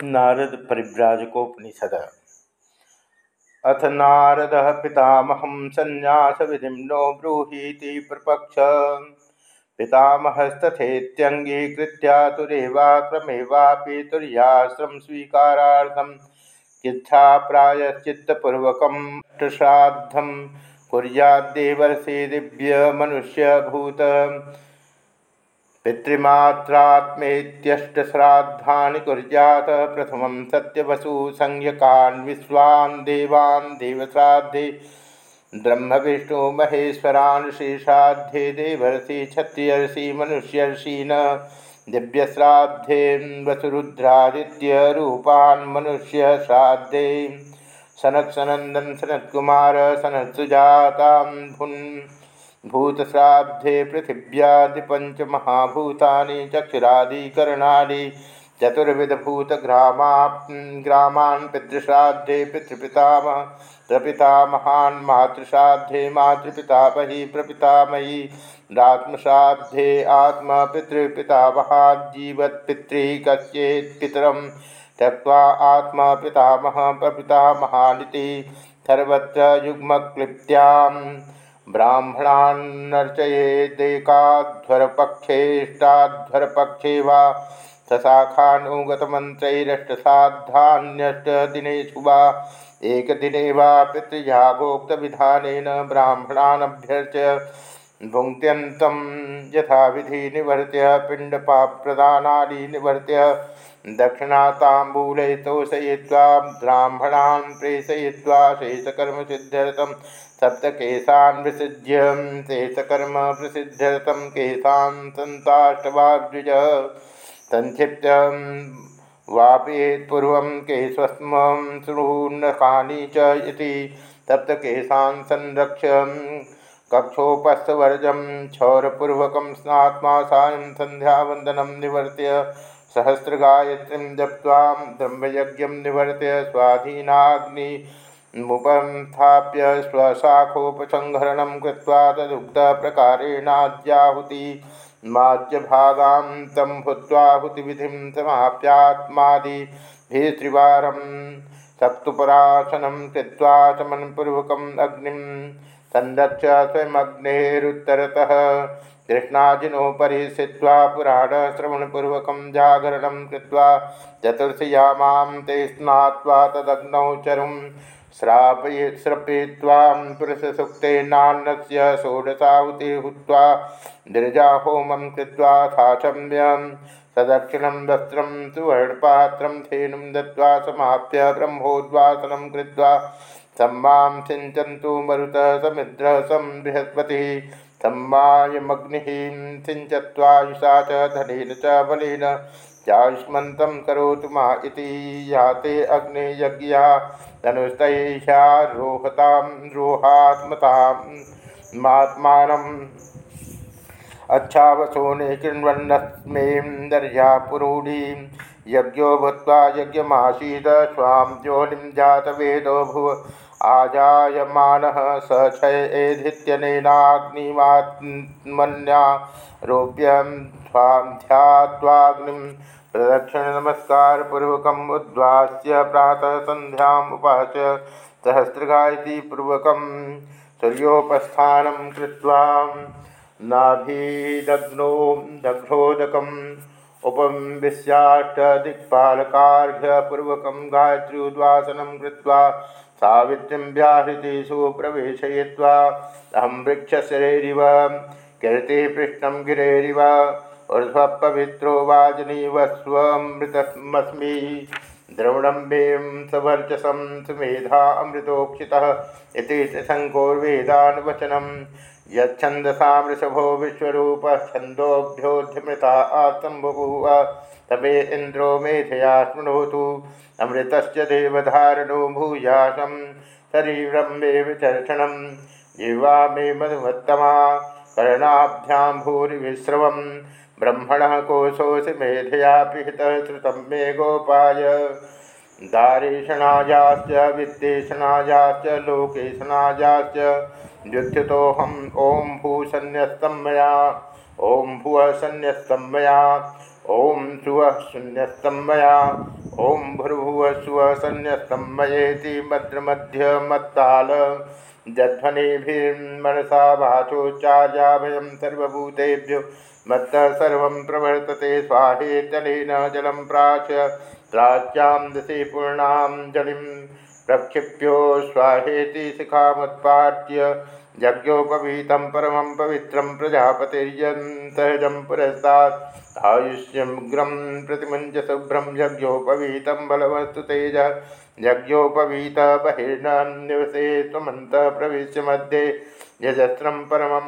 नारद परिव्राजकोपनिषद। अथ नारद पितामह संन्यास विधि नो ब्रूहीति प्रपक्ष पितामहस्तथेत्यंगीकृत्यातुरेवाक्रमेवापि तुर्याश्रम स्वीकारार्थम किच्छा प्रायश्चित्तपूर्वकं श्राद्धं कुर्याद्देवर्षि दिव्यमनुष्यभूत। पितृमात्रात्मेत्यष्टश्राद्धानि कुर्यात् प्रथमं सत्यवसु संज्ञकान् विश्वान् देवान् देवश्राद्धे ब्रह्मविष्णुमहेश्वरान् श्रीश्राद्धे देवर्षि क्षत्रियर्षि मनुष्यर्षीन् दिव्यश्राद्धे वसुरुद्रादित्यरूपान् मनुष्यश्राद्धे सनत् सनन्दन सनत्कुमार सनत्सुजातां भुन् भूतश्राद्धे पृथिव्यादिपंच महाभूतानि चक्षुरादिकरणानि चतुर्विधभूतग्रामा ग्रामान् पितृश्राद्धे पितृपितामह, प्रपितामहान् मातृश्राद्धे मातृपितामही, प्रपितामही रात्मश्राद्धे आत्मा पितृपितामहाजीवत्पितृ कश्चेत् पितरं त्यक्त्वा आत्मा पितामह प्रपितामहानिति सर्वत्र युग्मक्लिप्त्याम्। ब्राह्मणान्नर्चयेदेकाध्वरपक्षेष्टाध्वरपक्षे वा सशाखानुगतमन्त्रैरष्टसाध्यान्यष्टदिनेषु वा एकदिने वा पितृयागोक्तविधानेन ब्राह्मणानभ्यर्च्य भुङ्क्त्यन्तं यथाविधि निवर्त्य पिण्डपाप्रदानादि निवर्त्य दक्षिणाताम्बूले तोषयित्वा ब्राह्मणान् प्रेषयित्वा शेषकर्मसिद्ध्यर्थं सप्तकेशान् विसृज्य शेषकर्म प्रसिद्ध्यर्थं केशान् सन्ताष्टवाग्द्विज। संक्षिप्तं वापयेत्पूर्वं केशस्मं शृणुन्नकानि च इति। सप्तकेशान् संरक्ष्य कक्षोपस्थवर्जं क्षौरपूर्वकं स्नात्मा सायं सन्ध्यावन्दनं निवर्त्य सहस्रगायत्रीं जप्त्वा ब्रह्मयज्ञं निवर्त्य स्वाधीनाग्नि स्वशाखोपसंहरणं कृत्वा तदुक्तप्रकारेणाद्याहुति माज्यभागां तं भूत्वाहुतिविधिं समाप्यात्मादिभिः त्रिवारं सक्तुपराशनं कृत्वा चमनपूर्वकम् अग्निं संरक्ष्य स्वयमग्नेरुत्तरतः कृष्णाजिनोपरि स्थित्वा पुराणश्रवणपूर्वकं जागरणं कृत्वा चतुर्थयामां ते स्नात्वा तदग्नौ चरुं श्रापय श्रपयित्वा पुरुषसूक्तेनान्नस्य षोडशाहुतिर्हुत्वा गिरिजाहोमं कृत्वा साचम्यं सदक्षिणं वस्त्रं सुवर्णपात्रं धेनुं दत्त्वा समाप्य ब्रह्मोद्वासनं कृत्वा सम्मां सिञ्चन्तु मरुतः समिद्रः सं बृहस्पतिः सम्मायमग्निः सिञ्चत्वायुषा च धनेन च बलेन। चायुष्मन्तं करोतु मा इति याते अग्ने यज्ञा धनुस्तैह्यारोहतां रोहात्मतामात्मानम् अच्छावसोने कृण्वन्नस्मेन्दर्या पुरूढी। यज्ञो भूत्वा यज्ञमासीद स्वां योनिं जातवेदो भुव। आजायमानः स क्षयेधित्यनेनाग्निमात्मन्यारोप्यं स्वां ध्यात्वाग्निं प्रदक्षिणनमस्कारपूर्वकम् उद्वास्य प्रातः सन्ध्याम् उपास्य सहस्रगायतीपूर्वकं सूर्योपस्थानं कृत्वा नाभिदग्नो दग्धोदकम् उपविश्याष्टदिक्पालकार्घ्यपूर्वकं गायत्र्युद्वासनं कृत्वा सावित्रीं व्याहृतिषु प्रवेशयित्वा अहं वृक्षशरेरिव कीर्तिपृष्ठं गिरेरिव, ऊर्ध्वपवित्रो वाजनीवस्वमृतमस्मि द्रवणं वें सवर्चसं सुमेधा अमृतोक्षितः इति शङ्कोर्वेदानुवचनं यच्छन्दसा वृषभो विश्वरूपः छन्दोभ्योऽध्यमृता आत्म तमे इंद्रो मेधया स्मृणोतु अमृत देवधारणो भूयासम शरीरम मे विचर्षण। जीवा मे मधुमत्तमा कर्णाभ्यां भूरिविश्रव ब्रह्मण कोशोऽसि मेधया पिहित श्रुतं मे गोपाय। दारेशनायाश्च विद्येशनायाश्च लोकेशनायाश्च। व्युत्थितोऽहम् ॐ भूसन्न्यस्तं मया। ॐ ओं सुव शून्यस्तम मैं ओं भूर्भुव स्व संस्तमयेति मद्रमध्य मत्ताल जध्वनिभिर्मनसा वाचोच्चार्याभयं सर्वभूतेभ्यो। मत्तः सर्वं प्रवर्तते स्वाहेत्यनेन जलं प्राच। प्राच्यां दशे पूर्णां जलिं प्रक्षिप्यो स्वाहेति शिखामुत्पाट्य यज्ञोपवीतं परमं पवित्रं प्रजापतिर्यन्तहजं पुरस्तात्। आयुष्यग्रं प्रतिमुञ्च शुभ्रं यज्ञोपवीतं बलवस्तु तेज। यज्ञोपवीत बहिर्न निवसे त्वमन्तः प्रविश्य मध्ये। यजस्रं परमं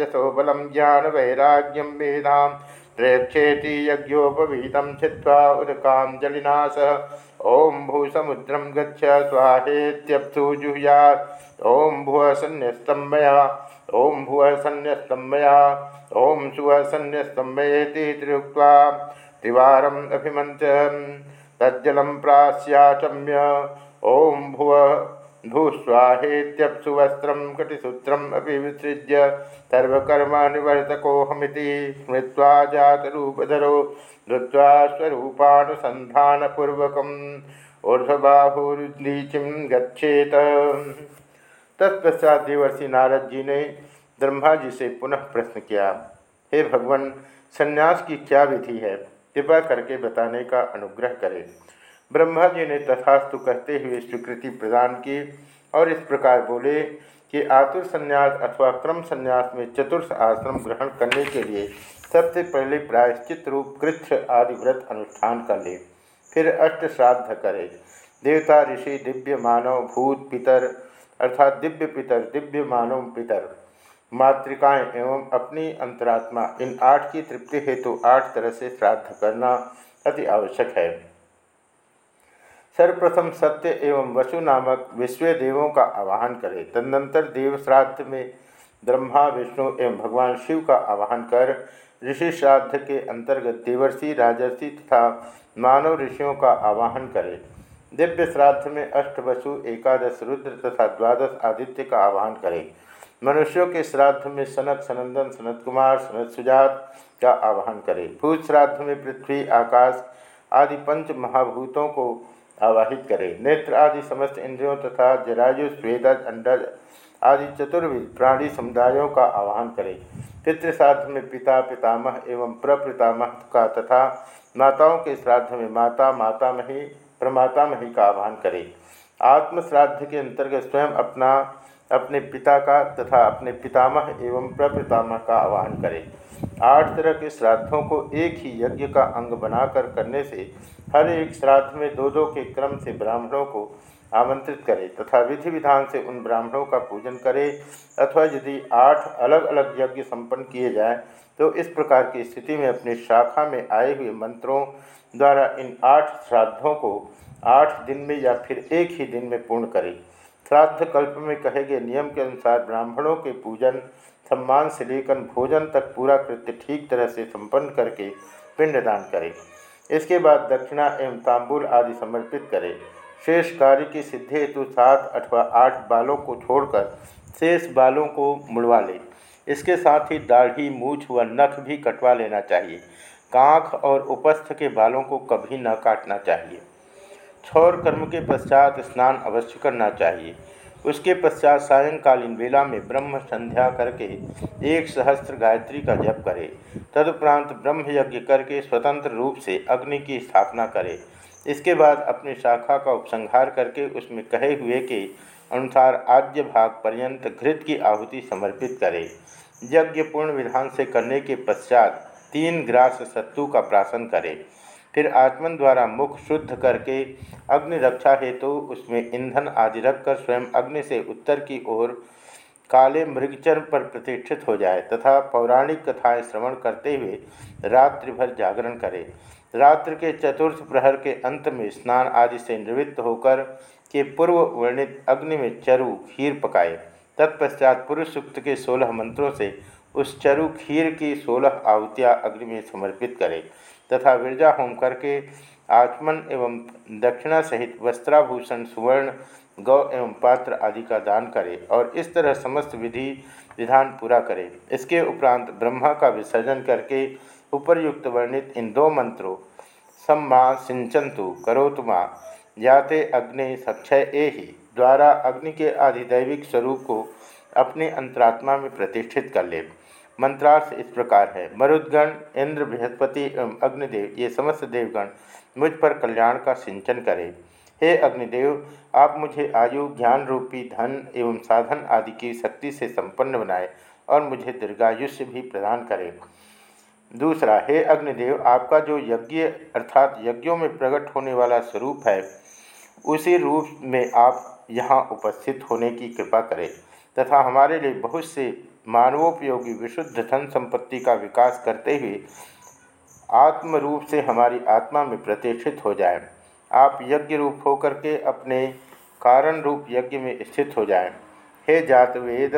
यशो बलं ज्ञानवैराग्यं मेधां प्रेक्षेति यज्ञोपवीतं छित्त्वा उदकाञ्जलिना सह ॐ भूसमुद्रं गच्छ स्वाहेत्यप्सु जुहुयात् ॐ भुवः सन्न्यस्तं मया। ॐ भुवः सन्न्यस्तं मया ॐ सुवः सन्न्यस्तं मयेति त्रियुक्त्वा त्रिवारम् अभिमन्त्र तज्जलं प्रास्याचम्य ॐ भुवः भूस्वाहेत्यप्सु वस्त्रं कटिसूत्रम् अपि विसृज्य, सर्वकर्मनिवर्तकोऽहमिति स्मृत्वा जातरूपधरो, धृत्वा स्वरूपानुसन्धानपूर्वकम् ऊर्ध्वबाहुर्लीचिं गच्छेत। तत्पश्चात देवर्षि नारद जी ने ब्रह्मा जी से पुनः प्रश्न किया, हे भगवान, संन्यास की क्या विधि है? कृपा करके बताने का अनुग्रह करें। ब्रह्मा जी ने तथास्तु कहते हुए स्वीकृति प्रदान की और इस प्रकार बोले कि आतुर संन्यास अथवा क्रम संन्यास में चतुर्थ आश्रम ग्रहण करने के लिए सबसे पहले प्रायश्चित रूप कृच्छ आदि व्रत अनुष्ठान कर ले, फिर अष्ट श्राद्ध करे। देवता, ऋषि, दिव्य, मानव, भूत, पितर अर्थात दिव्य पितर, दिव्य मानव पितर, मातृकाएँ एवं अपनी अंतरात्मा, इन आठ की तृप्ति हेतु आठ तरह से श्राद्ध करना अति आवश्यक है। सर्वप्रथम सत्य एवं वसु नामक विश्व देवों का आवाहन करें। तदनंतर देव श्राद्ध में ब्रह्मा, विष्णु एवं भगवान शिव का आवाहन कर, ऋषि श्राद्ध के अंतर्गत देवर्षि, राजर्षि तथा मानव ऋषियों का आवाहन करें। दिव्य श्राद्ध में अष्ट वसु एकादश, रुद्र तथा द्वादश आदित्य का आवाहन करें। मनुष्यों के श्राद्ध में सनक, सनंदन सनत कुमार सनत सुजात का आवाहन करें। भूत श्राद्ध में पृथ्वी, आकाश आदि पंच महाभूतों को आवाहित करें। नेत्र आदि समस्त इंद्रियों तथा जरायु स्वेदज अंडज आदि चतुर्विध प्राणी समुदायों का आह्वान करें। पितृश्राद्ध में पिता, पितामह एवं प्रपितामह का तथा माताओं के श्राद्ध में माता, मातामही प्रमातामही का आह्वान करे। आत्म श्राद्ध के अंतर्गत स्वयं अपना, अपने पिता का तथा अपने पितामह एवं प्रपितामह का आह्वान करे। आठ तरह के श्राद्धों को एक ही यज्ञ का अंग बनाकर करने से हर एक श्राद्ध में दो दो के क्रम से ब्राह्मणों को आमंत्रित करे तथा विधि विधान से उन ब्राह्मणों का पूजन करे अथवा यदि आठ अलग अलग यज्ञ संपन्न किए जाए तो इस प्रकार की स्थिति में अपनी शाखा में आए हुए मंत्रों द्वारा इन आठ श्राद्धों को आठ दिन में या फिर एक ही दिन में पूर्ण करें। श्राद्ध कल्प में कहे गए नियम के अनुसार ब्राह्मणों के पूजन, सम्मान से लेकर भोजन तक पूरा कृत्य ठीक तरह से संपन्न करके पिंडदान करें। इसके बाद दक्षिणा एवं तांबूल आदि समर्पित करें। शेष कार्य की सिद्धि हेतु सात अथवा आठ बालों को छोड़कर शेष बालों को मुड़वा ले। इसके साथ ही दाढ़ी, मूछ व नख भी कटवा लेना चाहिए। कांख और उपस्थ के बालों को कभी न काटना चाहिए। छौर कर्म के पश्चात स्नान अवश्य करना चाहिए। उसके पश्चात सायंकालीन वेला में ब्रह्म संध्या करके एक सहस्त्र गायत्री का जप करे। तदुपरांत ब्रह्म यज्ञ करके स्वतंत्र रूप से अग्नि की स्थापना करे। इसके बाद अपनी शाखा का उपसंहार करके उसमें कहे हुए के अनुसार आद्य भाग पर्यंत घृत की आहुति समर्पित करे। यज्ञ पूर्ण विधान से करने के पश्चात तीन ग्रास सत्तु का प्राशन करे। फिर आत्मन द्वारा मुख शुद्ध करके अग्नि रक्षा हेतु तो उसमें ईंधन आदि रखकर स्वयं अग्नि से उत्तर की ओर काले मृगचर पर प्रतिष्ठित हो जाए तथा पौराणिक कथाएँ श्रवण करते हुए रात्रि भर जागरण करे। रात्र के चतुर्थ प्रहर के अंत में स्नान आदि से निवृत्त होकर के पूर्व वर्णित अग्नि में चरु खीर पकाए। तत्पश्चात पुरुष सूक्त के सोलह मंत्रों से उस चरु खीर की सोलह आहुतियाँ अग्नि में समर्पित करे तथा विरजा होम करके आचमन एवं दक्षिणा सहित वस्त्राभूषण, सुवर्ण, गौ एवं पात्र आदि का दान करे और इस तरह समस्त विधि विधान पूरा करे। इसके उपरांत ब्रह्मा का विसर्जन करके उपरयुक्त वर्णित इन दो मंत्रों, सम्मा सिंचंतु करोतु याते अग्नि सक्षय ए ही द्वारा अग्नि के आधिदैविक स्वरूप को अपने अंतरात्मा में प्रतिष्ठित कर ले। मंत्रार्थ इस प्रकार है। मरुद्गण, इंद्र, बृहस्पति एवं अग्निदेव, ये समस्त देवगण मुझ पर कल्याण का सिंचन करें। हे अग्निदेव, आप मुझे आयु, ज्ञान रूपी, धन एवं साधन आदि की शक्ति से संपन्न बनाए और मुझे दीर्घायुष्य भी प्रदान करें। दूसरा, हे अग्निदेव, आपका जो यज्ञ अर्थात यज्ञों में प्रकट होने वाला स्वरूप है, उसी रूप में आप यहाँ उपस्थित होने की कृपा करें। तथा हमारे लिए बहुत से मानवोपयोगी विशुद्ध धन संपत्ति का विकास करते हुए आत्म रूप से हमारी आत्मा में प्रतिष्ठित हो जाए। आप यज्ञ रूप होकर के अपने कारण रूप यज्ञ में स्थित हो जाए। हे जातवेद,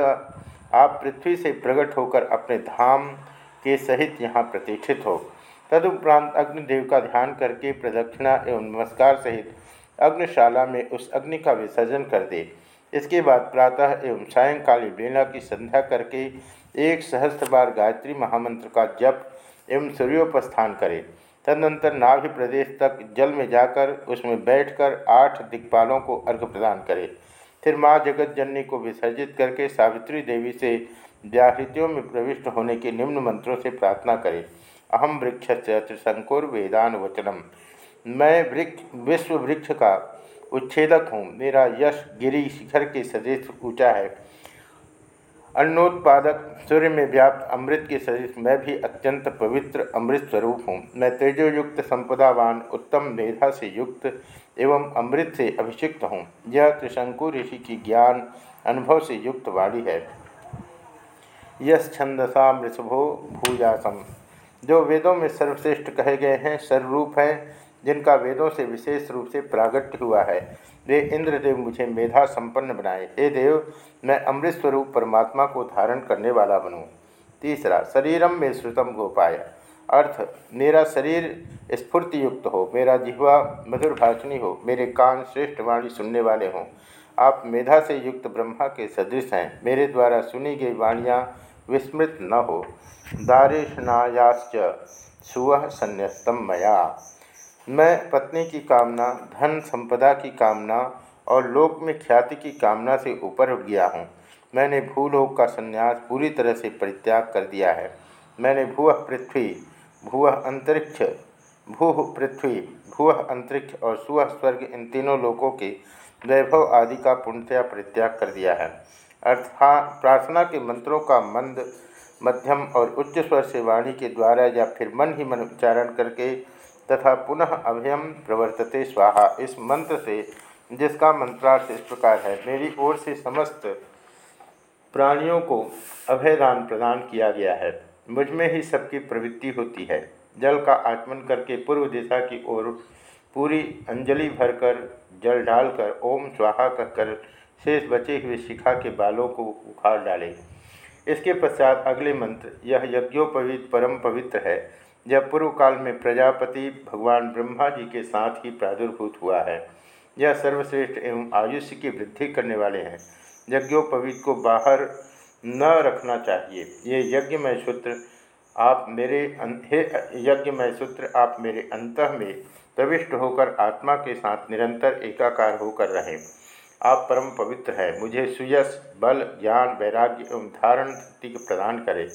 आप पृथ्वी से प्रकट होकर अपने धाम के सहित यहाँ प्रतिष्ठित हो। तदुपरांत अग्निदेव का ध्यान करके प्रदक्षिणा एवं नमस्कार सहित अग्निशाला में उस अग्नि का विसर्जन कर दे। इसके बाद प्रातः एवं सायंकाली बेला की संध्या करके एक सहस्त्र बार गायत्री महामंत्र का जप एवं सूर्योपस्थान करें। तदनंतर नाभि प्रदेश तक जल में जाकर उसमें बैठकर आठ दिक्पालों को अर्घ प्रदान करें। फिर माँ जगत जननी को विसर्जित करके सावित्री देवी से व्याहृतियों में प्रविष्ट होने के निम्न मंत्रों से प्रार्थना करें। अहम वृक्ष से त्रिशंकुर वेदान वचनम मैं वृक्ष, विश्व वृक्ष का उच्छेदक हूँ। मेरा यश गिरी शिखर के सदृश ऊँचा है। अन्नोत्पादक सूर्य में व्याप्त अमृत के सदृश मैं भी अत्यंत पवित्र अमृत स्वरूप हूँ। मैं तेजोयुक्त, संपदावान, उत्तम मेधा से युक्त एवं अमृत से अभिषिक्त हूँ। यह त्रिशंकु ऋषि की ज्ञान, अनुभव से युक्त वाणी है। यश छंदसा मृषभो भूजासम जो वेदों में सर्वश्रेष्ठ कहे गए हैं, सर्वरूप हैं, जिनका वेदों से विशेष रूप से प्रागट्य हुआ है, वे इंद्रदेव मुझे मेधा संपन्न बनाए। हे देव, मैं अमृत स्वरूप परमात्मा को धारण करने वाला बनूँ। तीसरा, शरीरम में श्रुतम गोपाय। अर्थ, मेरा शरीर स्फूर्ति युक्त हो, मेरा जिह्वा मधुर भाषणी हो, मेरे कान श्रेष्ठ वाणी सुनने वाले हों। आप मेधा से युक्त ब्रह्मा के सदृश हैं। मेरे द्वारा सुनी गई वाणियाँ विस्मृत न हो। दारिशनायाश्च सुवह संन्यस्तम मया। मैं पत्नी की कामना, धन संपदा की कामना और लोक में ख्याति की कामना से ऊपर उठ गया हूँ। मैंने भूलोक का संन्यास पूरी तरह से परित्याग कर दिया है। मैंने भूह पृथ्वी भूह अंतरिक्ष, भू पृथ्वी भूह अंतरिक्ष और सुह स्वर्ग इन तीनों लोकों के वैभव आदि का पूर्णतया परित्याग कर दिया है। अर्थात प्रार्थना के मंत्रों का मंद, मध्यम और उच्च स्वर से वाणी के द्वारा या फिर मन ही मन उच्चारण करके तथा पुनः अभयम प्रवर्तते स्वाहा। इस मंत्र से, जिसका मंत्रार्थ इस प्रकार है, मेरी ओर से समस्त प्राणियों को अभयदान प्रदान किया गया है। मुझमें ही सबकी प्रवृत्ति होती है। जल का आचमन करके पूर्व दिशा की ओर पूरी अंजलि भरकर जल डालकर ओम स्वाहा कहकर शेष बचे हुए शिखा के बालों को उखाड़ डाले। इसके पश्चात अगले मंत्र, यह यज्ञोपवीत परम पवित्र है, यह पूर्व काल में प्रजापति भगवान ब्रह्मा जी के साथ ही प्रादुर्भूत हुआ है। यह सर्वश्रेष्ठ एवं आयुष्य की वृद्धि करने वाले हैं। यज्ञोपवीत को बाहर न रखना चाहिए। ये यज्ञमय सूत्र आप मेरे हे यज्ञमय सूत्र आप मेरे अंत में प्रविष्ट होकर आत्मा के साथ निरंतर एकाकार होकर रहें। आप परम पवित्र हैं। मुझे सुयस, बल, ज्ञान, वैराग्य एवं धारण शक्ति प्रदान करें।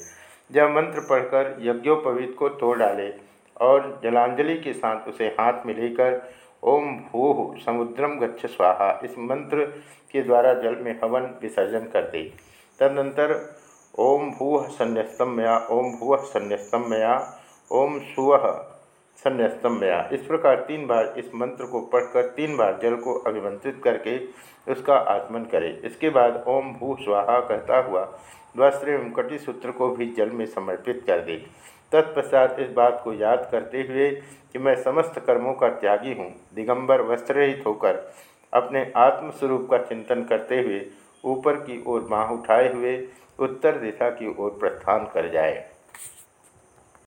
जब मंत्र पढ़कर यज्ञोपवीत को तोड़ डाले और जलांजलि के साथ उसे हाथ में लेकर ओम भू समुद्रम गच्छ स्वाहा। इस मंत्र के द्वारा जल में हवन विसर्जन कर दे। तदनंतर ओम भू संन्यस्तम ओम भू संन्यस्तम ओम सुव संन्यस्तम मया। इस प्रकार तीन बार इस मंत्र को पढ़कर तीन बार जल को अभिमंत्रित करके उसका आत्मन करें। इसके बाद ओम भू स्वाहा कहता हुआ वस्त्र एवं सूत्र को भी जल में समर्पित कर दे। तत्पश्चात इस बात को याद करते हुए कि मैं समस्त कर्मों का त्यागी हूँ, दिगंबर वस्त्ररहित होकर अपने आत्मस्वरूप का चिंतन करते हुए ऊपर की ओर बाँह उठाए हुए उत्तर दिशा की ओर प्रस्थान कर जाए।